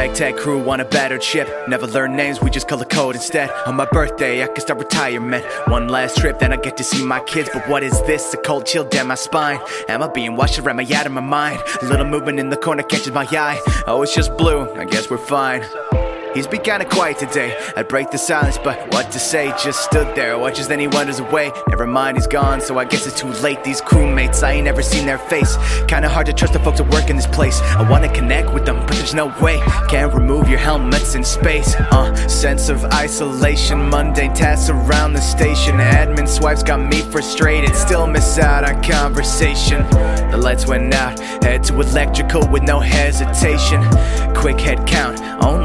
Ragtag crew on a battered ship. Never learn names, we just color code instead. On my birthday, I can start retirement. One last trip, then I get to see my kids. But what is this? A cold chill down my spine. Am I being washed or am I out of my mind? A little movement in the corner catches my eye. Oh, it's just blue. I guess we're fine. He's been kinda quiet today. I'd break the silence, but what to say? Just stood there, watches, then he wanders away. Never mind, he's gone, so I guess it's too late. These crewmates, I ain't never seen their face. Kinda hard to trust the folks that work in this place. I wanna connect with them, but there's no way. Can't remove your helmets in space. Uh, sense of isolation, mundane tasks around the station. Admin swipes got me frustrated, still miss out on conversation. The lights went out, head to electrical with no hesitation. Quick head count, only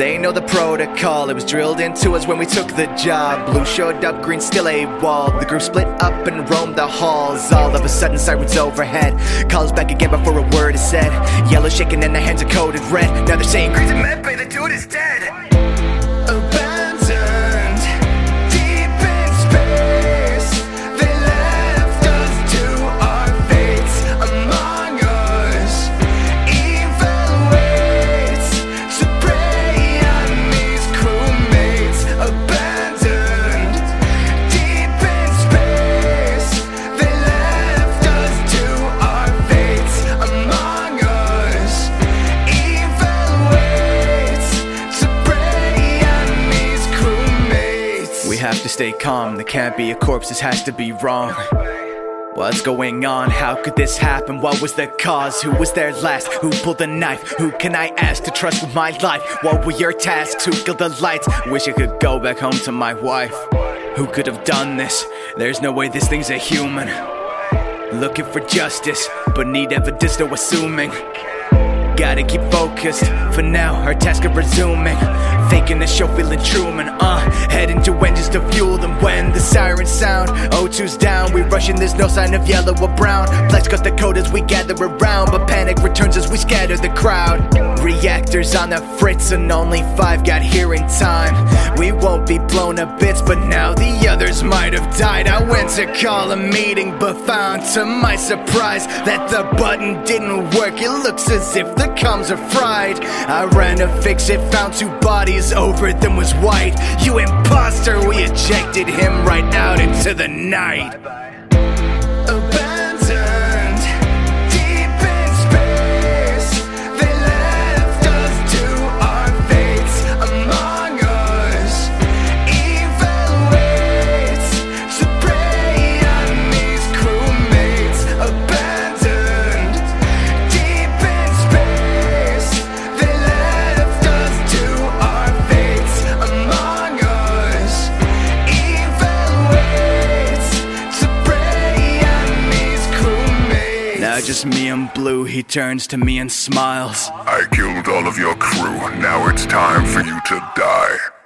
They know the protocol, it was drilled into us when we took the job. Blue showed up, green still a wall. The group split up and roamed the halls. All of a sudden, sirens overhead. Calls back again before a word is said. Yellow shaking and the hands are coded red. Now they're saying, Crazy Mepe, the dude is dead. Stay calm, there can't be a corpse, this has to be wrong. What's going on? How could this happen? What was the cause? Who was there last? Who pulled the knife? Who can I ask to trust with my life? What were your tasks? Who killed the lights? Wish I could go back home to my wife. Who could have done this? There's no way this thing's a human. Looking for justice, but need evidence, no assuming. Gotta keep focused. For now, our task of resuming. Faking the show, feeling Truman. Uh, heading to engines to fuel them when the sirens sound. O2's down, we rushing, there's no sign of yellow or brown. Flex cut the code as we gather around, but panic returns as we scatter the crowd. Reactors on the fritz, and only five got here in time. We won't be blown to bits, but now the others might have died. I went to call a meeting, but found to my surprise that the button didn't work. It looks as if the comms are fried. I ran to fix it, found two bodies over them was white. You imposter, we ejected him right out into the night. Abandoned Now just me and Blue, he turns to me and smiles. I killed all of your crew. Now it's time for you to die.